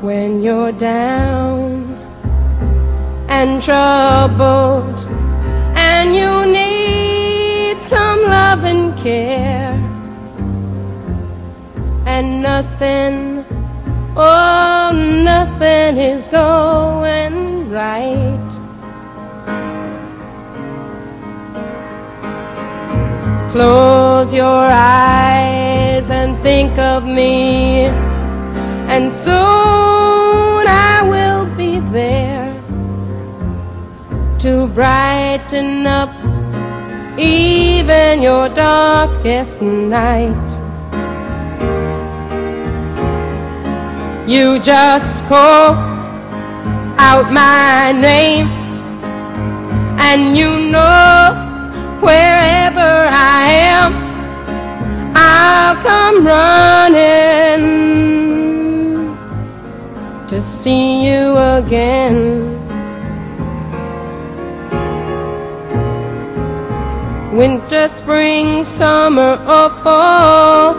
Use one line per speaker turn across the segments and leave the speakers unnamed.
when you're down and troubled and you need some love and care and nothing oh nothing is going right. Close your eyes and think of me, brighten up even your darkest night. You just call out my name, and you know wherever I am, I'll come running to see you again. Winter, spring, summer, or fall.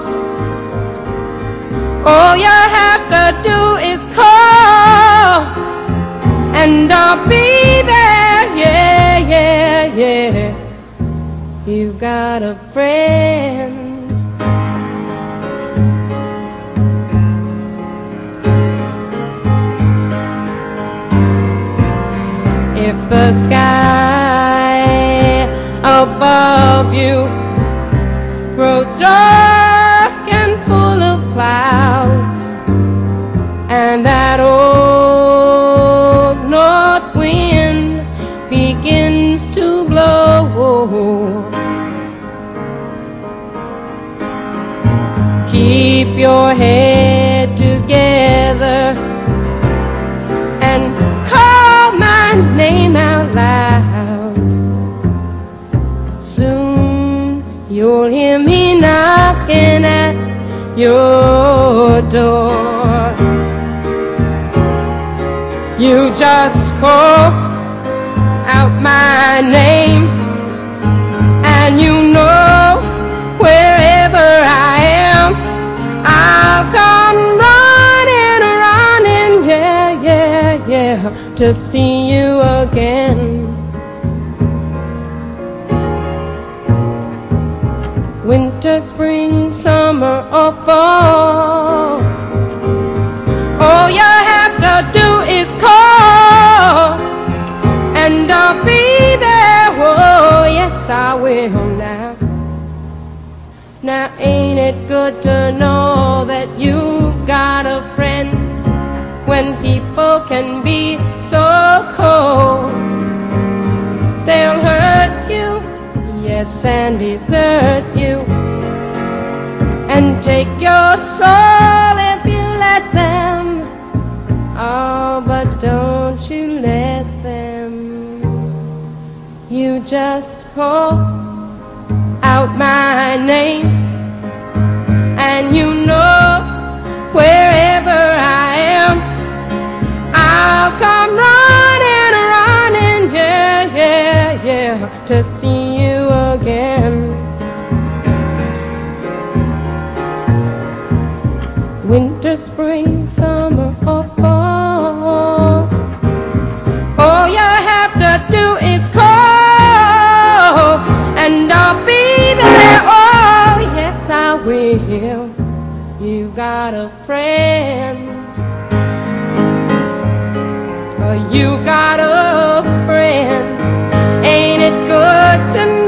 All you have to do is call, and I'll be there. Yeah, yeah, yeah you've got a friend. You grows dark and full of clouds, and that old north wind begins to blow. Keep your head together and call my name out loud. You'll hear me knocking at your door. You just call out my name, and you know wherever I am, I'll come running, running, yeah, yeah, yeah, to see you again. Winter, spring, summer, or fall. All you have to do is call, and I'll be there. Oh, yes, I will now. Now, ain't it good to know that you've got a friend when people can be so cold? They'll hurt you, yes, and desert you, and take your soul if you let them. Oh, but don't you let them. You just call out my name, and you know wherever I am, I'll come running, running, yeah, yeah, yeah, to see winter, spring, summer, or fall. All you have to do is call, and I'll be there. Oh, yes, I will. You got a friend. Oh, you got a friend. Ain't it good to know?